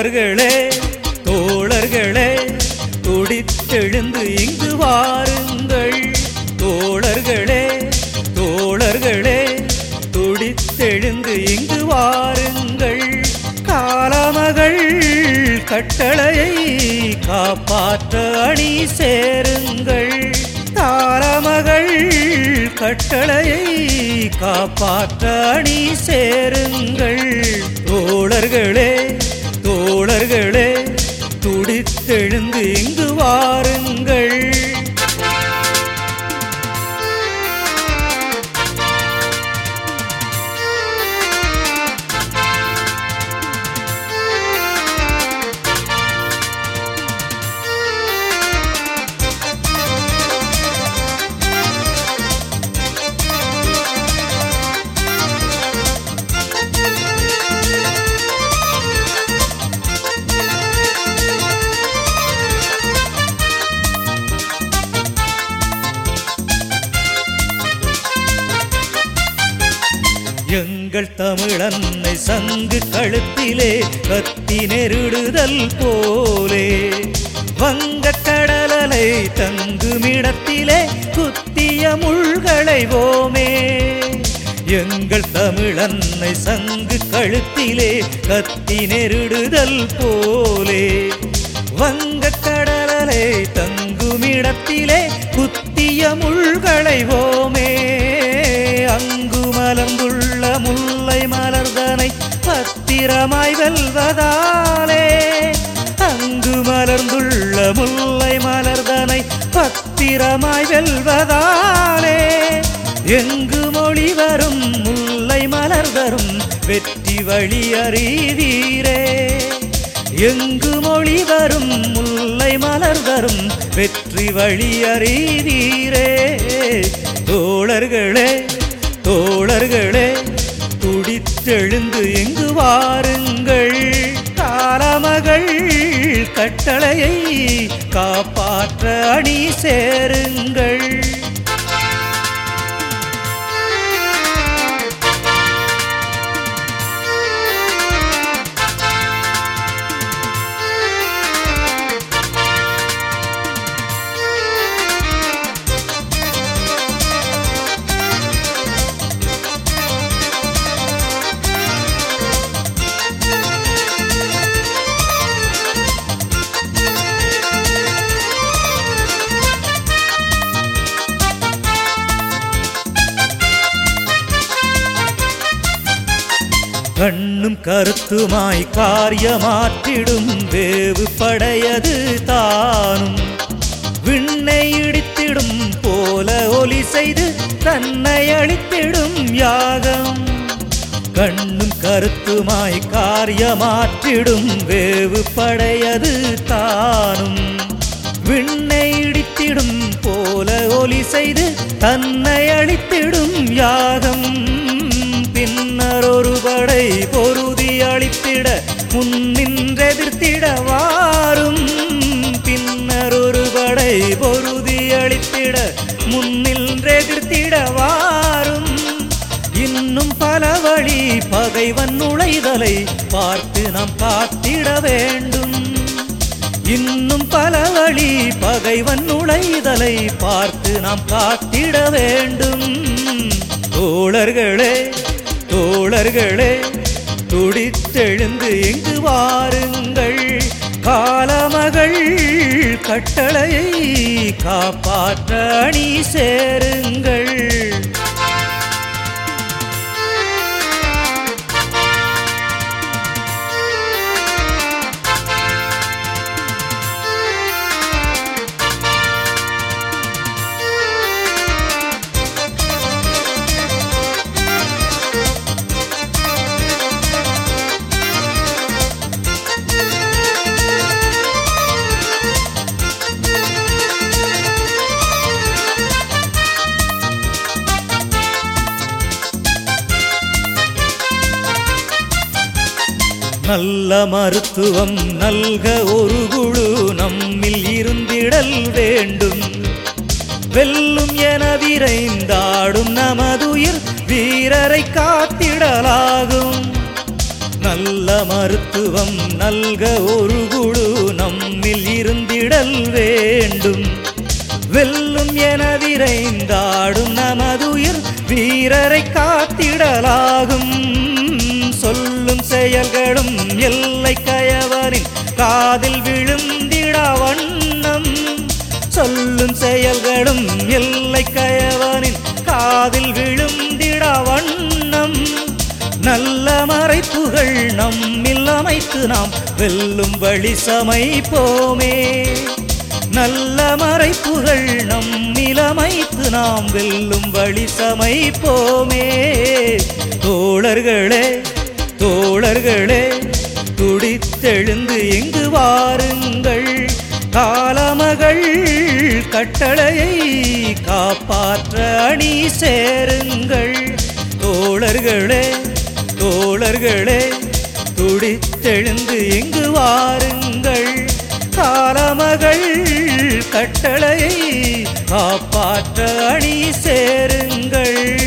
தோழர்களே தோழர்களே துடித்தெழுந்து இங்கு வாருங்கள். தோழர்களே தோழர்களே துடித்தெழுந்து இங்கு வாருங்கள். காலமகள் கட்டளையை காப்பாற்ற அணி சேருங்கள். தாரமகள் கட்டளையை காப்பாற்ற அணி சேருங்கள். தோழர்களே தோழர்களே துடித்தெழுந்து இங்கு வாருங்கள் எங்கள் தமிழன்னை சங்கு கழுத்திலே கத்தி நெருடுதல் போலே. வங்கக் கடலலை தங்குமிடத்திலே குத்திய முள்களை ஓமே. எங்கள் தமிழன்னை சங்கு கழுத்திலே கத்தி நெருடுதல் போலே. வங்கக் கடலலை தங்குமிடத்திலே குத்திய முள்களை ஓமே. பத்திரமாய் வெல்வதாலே அங்கு மலர்ந்துள்ள முல்லை மலர்தனை பத்திரமாய் வெல்வதாலே எங்கு மொழி வரும் முல்லை மலர் தரும் வெற்றி வழி அறிவீரே. எங்கு மொழி வரும் முல்லை மலர் தரும் வெற்றி வழி அறிவீரே. தோழர்களே தோழர்களே எழுந்து எங்கு வாருங்கள்? காலமகள் கட்டளையை காப்பாற்ற அணி சேருங்கள். கண்ணும் கருத்துமாய் காரியமாற்றிடும் வேவு படையது தானும். விண்ணை இடித்திடும் போல ஒலி செய்து தன்னை அழித்திடும் யாகம். கண்ணும் கருத்துமாய் காரியமாற்றிடும் வேவு படையது தானும். விண்ணை இடித்திடும் போல ஒலி செய்து தன்னை அழித்திடும் யாகம். பின்னர் ஒரு படை போ அழித்திட முன்னின்றெதிர்த்திட பின்னர் ஒரு படை பொருதி அளித்திட முன்னின்றெதிர்த்திட வாரும் இன்னும் பல வழி பகைவன் நுழைதலை பார்த்து நாம் காத்திட வேண்டும். இன்னும் பல வழி பகைவன் நுழைதலை பார்த்து நாம் காத்திட வேண்டும். தோழர்களே தோழர்களே துடித்தெழுந்து எங்கு வாருங்கள். காலமகள் கட்டளையை காப்பாற்ற அணி சேருங்கள். நல்ல மருத்துவம் நல்க ஒரு குழு நம்மில் இருந்திடல் வேண்டும். வெல்லும் என விரைந்தாடும் நமதுயிர் வீரரை காத்திடலாகும். நல்ல மருத்துவம் நல்க ஒரு குழு நம்மில் இருந்திடல் வேண்டும். வெல்லும் என விரைந்தாடும் நமதுயிர் வீரரை காத்திடலாகும். சொல்லும் செயல்களும் எல்லை கயவரின் காதில் விழுந்திடா வண்ணம். சொல்லும் செயல்களும் எல்லை கயவனின் காதில் விழுந்திடா வண்ணம். நல்ல மறைப்புகள் நம்மில் அமைத்து நாம் வெல்லும் வழி சமைப்போமே. நல்ல மறைப்புகள் நம்மில் அமைத்து நாம் வெல்லும் வழி சமைப்போமே. தோழர்களே தோழர்களே துடித்தெழுந்து எங்கு வாருங்கள். காலமகள் கட்டளையை காப்பாற்ற அணி சேருங்கள். தோழர்களே தோழர்களே துடித்தெழுந்து எங்கு வாருங்கள். காலமகள் கட்டளையை காப்பாற்ற அணி சேருங்கள்.